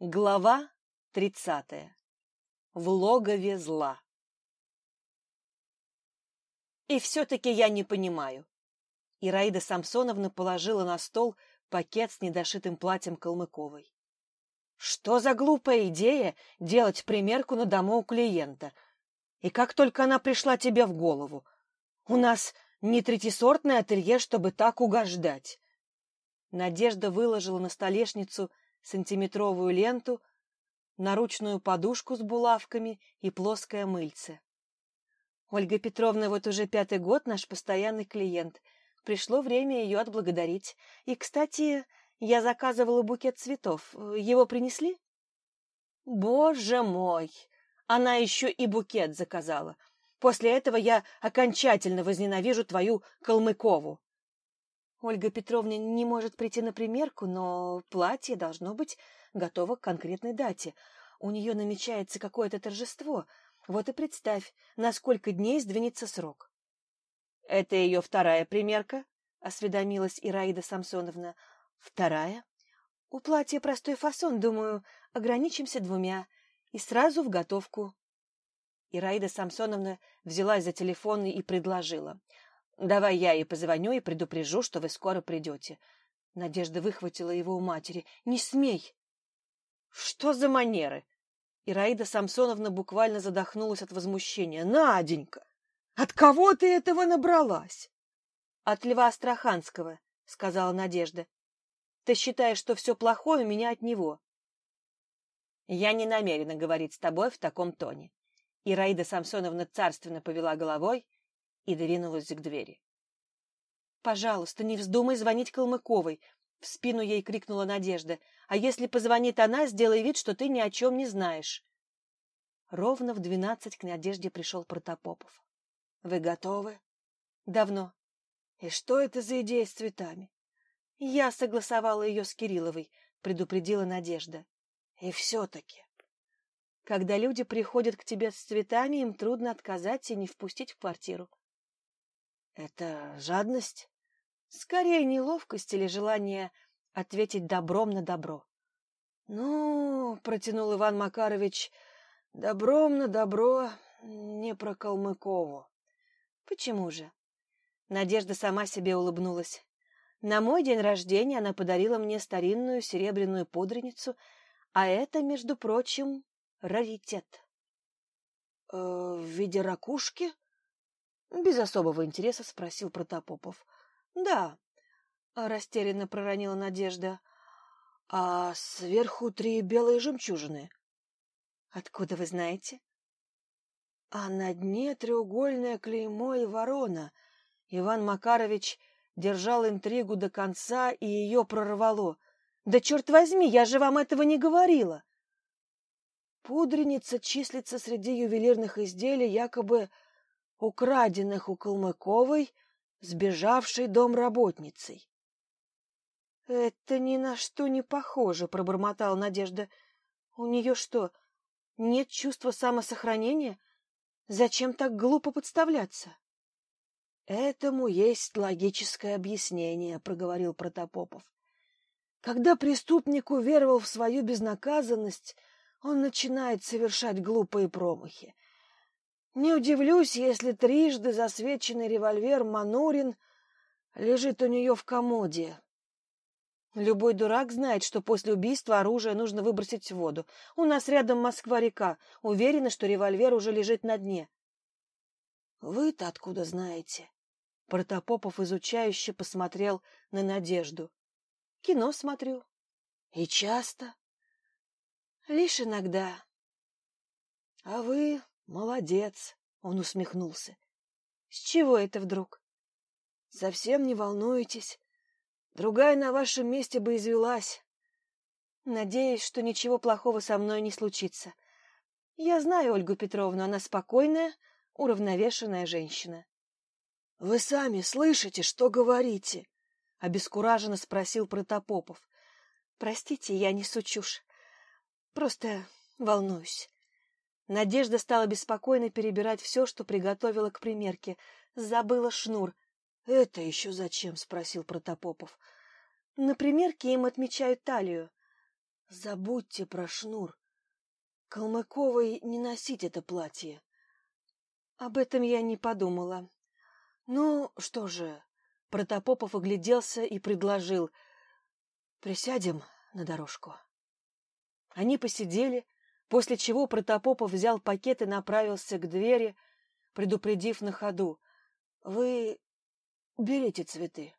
Глава тридцатая. В логове зла. И все-таки я не понимаю. Ираида Самсоновна положила на стол пакет с недошитым платьем Калмыковой. Что за глупая идея делать примерку на дому у клиента? И как только она пришла тебе в голову? У нас не третисортное ателье, чтобы так угождать. Надежда выложила на столешницу сантиметровую ленту, наручную подушку с булавками и плоское мыльце. Ольга Петровна вот уже пятый год наш постоянный клиент. Пришло время ее отблагодарить. И, кстати, я заказывала букет цветов. Его принесли? Боже мой! Она еще и букет заказала. После этого я окончательно возненавижу твою Калмыкову. Ольга Петровна не может прийти на примерку, но платье должно быть готово к конкретной дате. У нее намечается какое-то торжество. Вот и представь, на сколько дней сдвинется срок. — Это ее вторая примерка? — осведомилась Ираида Самсоновна. — Вторая? У платья простой фасон, думаю, ограничимся двумя. И сразу в готовку. Ираида Самсоновна взялась за телефон и предложила. Давай я ей позвоню и предупрежу, что вы скоро придете. Надежда выхватила его у матери. Не смей! Что за манеры? Ираида Самсоновна буквально задохнулась от возмущения. Наденька, от кого ты этого набралась? От Льва Астраханского, сказала Надежда. Ты считаешь, что все плохое у меня от него? Я не намерена говорить с тобой в таком тоне. Ираида Самсоновна царственно повела головой и двинулась к двери. «Пожалуйста, не вздумай звонить Калмыковой!» В спину ей крикнула Надежда. «А если позвонит она, сделай вид, что ты ни о чем не знаешь!» Ровно в двенадцать к Надежде пришел Протопопов. «Вы готовы?» «Давно». «И что это за идея с цветами?» «Я согласовала ее с Кирилловой», — предупредила Надежда. «И все-таки...» Когда люди приходят к тебе с цветами, им трудно отказать и не впустить в квартиру. Это жадность? Скорее, неловкость или желание ответить добром на добро. Ну, протянул Иван Макарович, добром на добро не про Калмыкову. Почему же? Надежда сама себе улыбнулась. На мой день рождения она подарила мне старинную серебряную пудреницу, а это, между прочим, раритет. Э, в виде ракушки? Без особого интереса спросил Протопопов. Да, растерянно проронила Надежда. А сверху три белые жемчужины. Откуда вы знаете? А на дне треугольное клеймо и ворона. Иван Макарович держал интригу до конца, и ее прорвало. Да черт возьми, я же вам этого не говорила. Пудреница числится среди ювелирных изделий якобы украденных у Калмыковой, сбежавшей домработницей. — Это ни на что не похоже, — пробормотала Надежда. — У нее что, нет чувства самосохранения? Зачем так глупо подставляться? — Этому есть логическое объяснение, — проговорил Протопопов. Когда преступник уверовал в свою безнаказанность, он начинает совершать глупые промахи. Не удивлюсь, если трижды засвеченный револьвер Манурин лежит у нее в комоде. Любой дурак знает, что после убийства оружие нужно выбросить в воду. У нас рядом Москва-река. Уверена, что револьвер уже лежит на дне. Вы-то откуда знаете? Протопопов изучающе посмотрел на Надежду. Кино смотрю. И часто? Лишь иногда. А вы Молодец, он усмехнулся. С чего это вдруг? Совсем не волнуетесь. Другая на вашем месте бы извелась. Надеюсь, что ничего плохого со мной не случится. Я знаю Ольгу Петровну, она спокойная, уравновешенная женщина. — Вы сами слышите, что говорите? — обескураженно спросил Протопопов. — Простите, я не чушь. Просто волнуюсь. Надежда стала беспокойно перебирать все, что приготовила к примерке. Забыла шнур. — Это еще зачем? — спросил Протопопов. — На примерке им отмечают талию. Забудьте про шнур. Калмыковой не носить это платье. Об этом я не подумала. Ну, что же, Протопопов огляделся и предложил. Присядем на дорожку. Они посидели, после чего Протопопов взял пакет и направился к двери, предупредив на ходу. Вы берите цветы.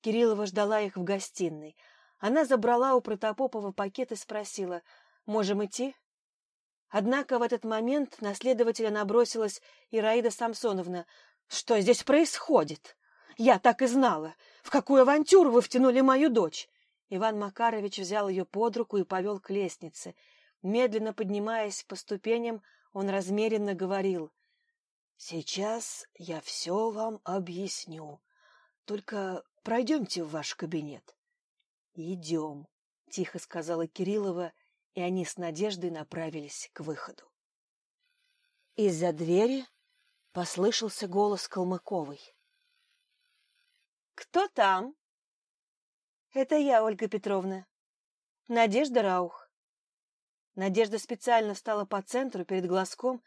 Кириллова ждала их в гостиной. Она забрала у Протопопова пакет и спросила, «Можем идти?» Однако в этот момент на следователя набросилась Ираида Самсоновна. «Что здесь происходит? Я так и знала. В какую авантюру вы втянули мою дочь?» Иван Макарович взял ее под руку и повел к лестнице. Медленно поднимаясь по ступеням, он размеренно говорил. «Сейчас я все вам объясню. Только пройдемте в ваш кабинет». «Идем», — тихо сказала Кириллова, и они с Надеждой направились к выходу. Из-за двери послышался голос Калмыковой. «Кто там?» «Это я, Ольга Петровна. Надежда Раух». Надежда специально встала по центру перед глазком,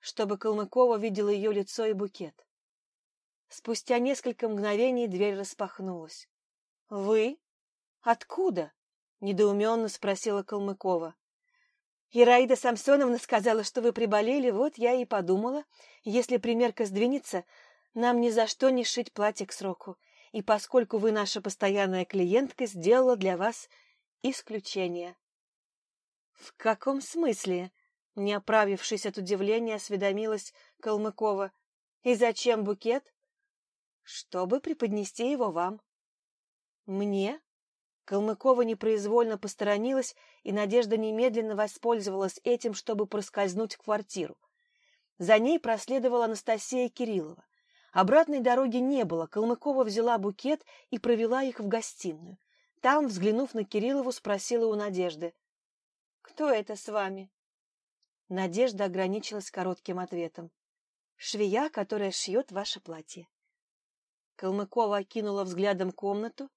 чтобы Калмыкова видела ее лицо и букет. Спустя несколько мгновений дверь распахнулась. «Вы?» «Откуда?» — недоуменно спросила Калмыкова. «Ираида Самсоновна сказала, что вы приболели, вот я и подумала, если примерка сдвинется, нам ни за что не шить платье к сроку, и поскольку вы наша постоянная клиентка, сделала для вас исключение». «В каком смысле?» — не оправившись от удивления, осведомилась Калмыкова. «И зачем букет?» «Чтобы преподнести его вам». «Мне?» Калмыкова непроизвольно посторонилась, и Надежда немедленно воспользовалась этим, чтобы проскользнуть в квартиру. За ней проследовала Анастасия Кириллова. Обратной дороги не было, Калмыкова взяла букет и провела их в гостиную. Там, взглянув на Кириллову, спросила у Надежды. «Кто это с вами?» Надежда ограничилась коротким ответом. «Швея, которая шьет ваше платье». Калмыкова окинула взглядом комнату,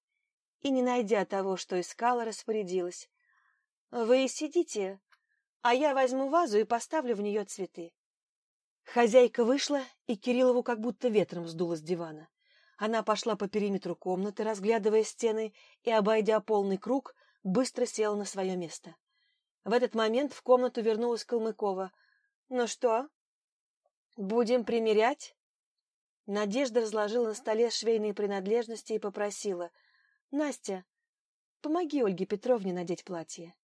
и, не найдя того, что искала, распорядилась. «Вы сидите, а я возьму вазу и поставлю в нее цветы». Хозяйка вышла, и Кириллову как будто ветром сдуло с дивана. Она пошла по периметру комнаты, разглядывая стены, и, обойдя полный круг, быстро села на свое место. В этот момент в комнату вернулась Калмыкова. «Ну что, будем примерять?» Надежда разложила на столе швейные принадлежности и попросила — Настя, помоги Ольге Петровне надеть платье.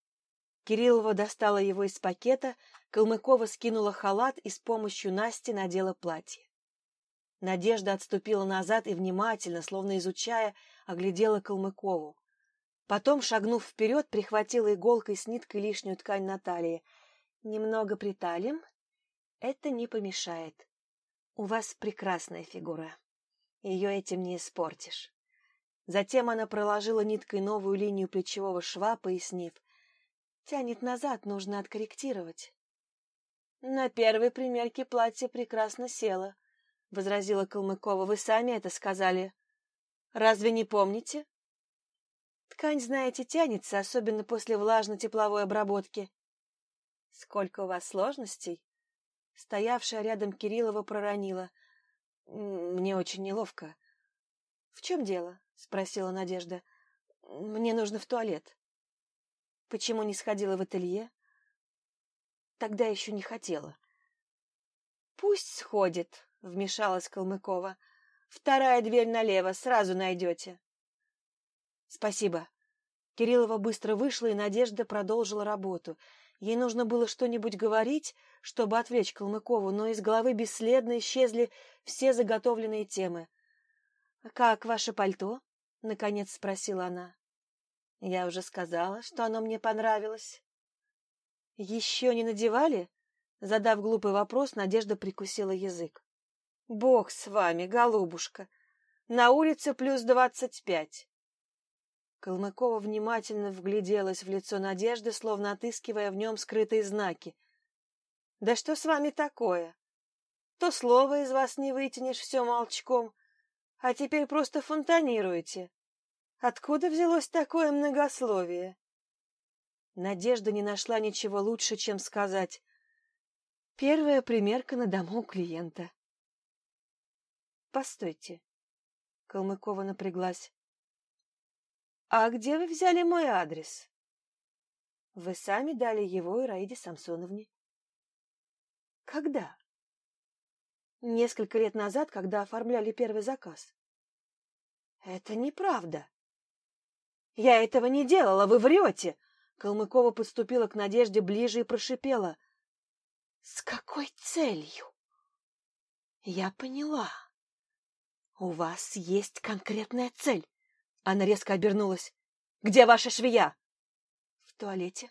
Кириллова достала его из пакета, Калмыкова скинула халат и с помощью Насти надела платье. Надежда отступила назад и внимательно, словно изучая, оглядела Калмыкову. Потом, шагнув вперед, прихватила иголкой с ниткой лишнюю ткань на талии. «Немного приталим. Это не помешает. У вас прекрасная фигура. Ее этим не испортишь». Затем она проложила ниткой новую линию плечевого шва, пояснив. «Тянет назад, нужно откорректировать». «На первой примерке платье прекрасно село», — возразила Калмыкова. «Вы сами это сказали. Разве не помните?» «Ткань, знаете, тянется, особенно после влажно-тепловой обработки». «Сколько у вас сложностей?» Стоявшая рядом Кириллова проронила. «Мне очень неловко». «В чем дело?» — спросила Надежда. «Мне нужно в туалет». «Почему не сходила в ателье?» «Тогда еще не хотела». «Пусть сходит», — вмешалась Калмыкова. «Вторая дверь налево, сразу найдете». «Спасибо». Кириллова быстро вышла, и Надежда продолжила работу. Ей нужно было что-нибудь говорить, чтобы отвлечь Калмыкову, но из головы бесследно исчезли все заготовленные темы. «Как ваше пальто?» — наконец спросила она. «Я уже сказала, что оно мне понравилось». «Еще не надевали?» Задав глупый вопрос, Надежда прикусила язык. «Бог с вами, голубушка! На улице плюс двадцать пять!» Калмыкова внимательно вгляделась в лицо Надежды, словно отыскивая в нем скрытые знаки. «Да что с вами такое? То слово из вас не вытянешь все молчком, а теперь просто фонтанируете. Откуда взялось такое многословие? Надежда не нашла ничего лучше, чем сказать «Первая примерка на дому клиента». «Постойте». Калмыкова напряглась. «А где вы взяли мой адрес?» «Вы сами дали его Ираиде Самсоновне». «Когда?» «Несколько лет назад, когда оформляли первый заказ». «Это неправда». «Я этого не делала, вы врете!» Калмыкова подступила к Надежде ближе и прошипела. «С какой целью?» «Я поняла. У вас есть конкретная цель». Она резко обернулась. «Где ваша швея?» «В туалете».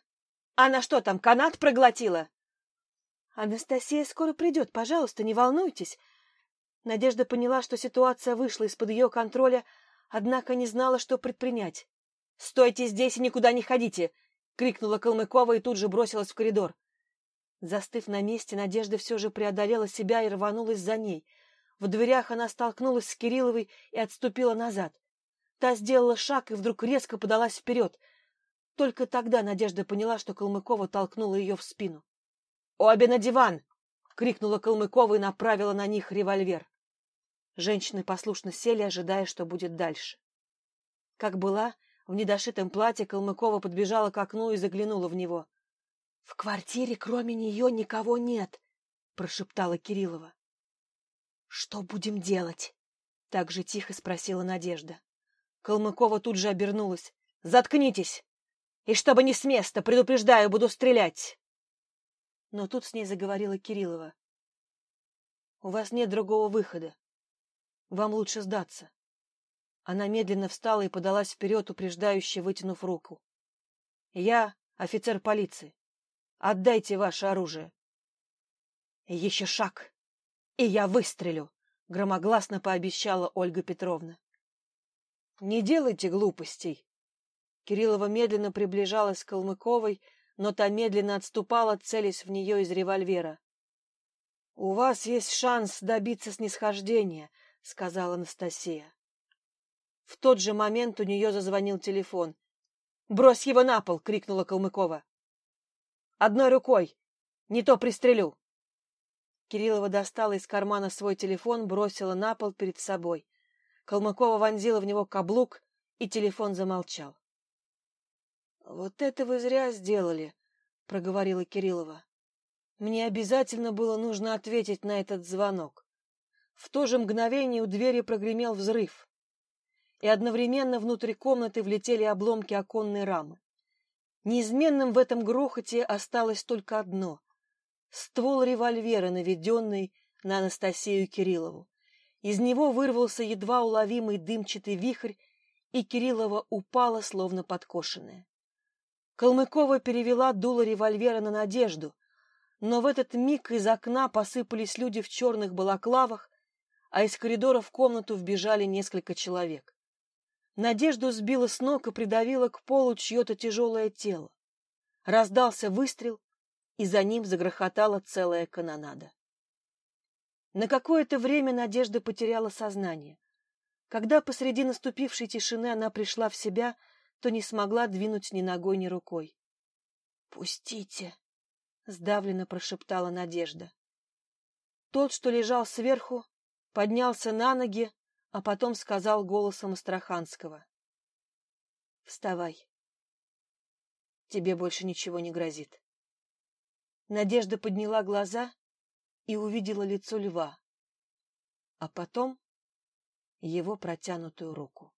«Она что там, канат проглотила?» «Анастасия скоро придет, пожалуйста, не волнуйтесь». Надежда поняла, что ситуация вышла из-под ее контроля, однако не знала, что предпринять. «Стойте здесь и никуда не ходите!» — крикнула Калмыкова и тут же бросилась в коридор. Застыв на месте, Надежда все же преодолела себя и рванулась за ней. В дверях она столкнулась с Кирилловой и отступила назад. Та сделала шаг и вдруг резко подалась вперед. Только тогда Надежда поняла, что Калмыкова толкнула ее в спину. «Обе на диван!» — крикнула Калмыкова и направила на них револьвер. Женщины послушно сели, ожидая, что будет дальше. Как была, в недошитом платье Калмыкова подбежала к окну и заглянула в него. — В квартире кроме нее никого нет, — прошептала Кириллова. — Что будем делать? — так же тихо спросила Надежда. Калмыкова тут же обернулась. — Заткнитесь! И чтобы не с места, предупреждаю, буду стрелять! Но тут с ней заговорила Кириллова. — У вас нет другого выхода. Вам лучше сдаться. Она медленно встала и подалась вперед, упреждающе вытянув руку. — Я офицер полиции. Отдайте ваше оружие. — Еще шаг, и я выстрелю, — громогласно пообещала Ольга Петровна. — Не делайте глупостей. Кириллова медленно приближалась к Калмыковой, но та медленно отступала, целясь в нее из револьвера. — У вас есть шанс добиться снисхождения, — сказала Анастасия. В тот же момент у нее зазвонил телефон. «Брось его на пол!» — крикнула Калмыкова. «Одной рукой! Не то пристрелю!» Кириллова достала из кармана свой телефон, бросила на пол перед собой. Калмыкова вонзила в него каблук, и телефон замолчал. «Вот это вы зря сделали», — проговорила Кириллова. «Мне обязательно было нужно ответить на этот звонок». В то же мгновение у двери прогремел взрыв и одновременно внутрь комнаты влетели обломки оконной рамы. Неизменным в этом грохоте осталось только одно — ствол револьвера, наведенный на Анастасию Кириллову. Из него вырвался едва уловимый дымчатый вихрь, и Кириллова упала, словно подкошенная. Калмыкова перевела дуло револьвера на Надежду, но в этот миг из окна посыпались люди в черных балаклавах, а из коридора в комнату вбежали несколько человек. Надежду сбила с ног и придавила к полу чье-то тяжелое тело. Раздался выстрел, и за ним загрохотала целая канонада. На какое-то время Надежда потеряла сознание. Когда посреди наступившей тишины она пришла в себя, то не смогла двинуть ни ногой, ни рукой. «Пустите!» — сдавленно прошептала Надежда. Тот, что лежал сверху, поднялся на ноги, а потом сказал голосом Астраханского. — Вставай. Тебе больше ничего не грозит. Надежда подняла глаза и увидела лицо льва, а потом его протянутую руку.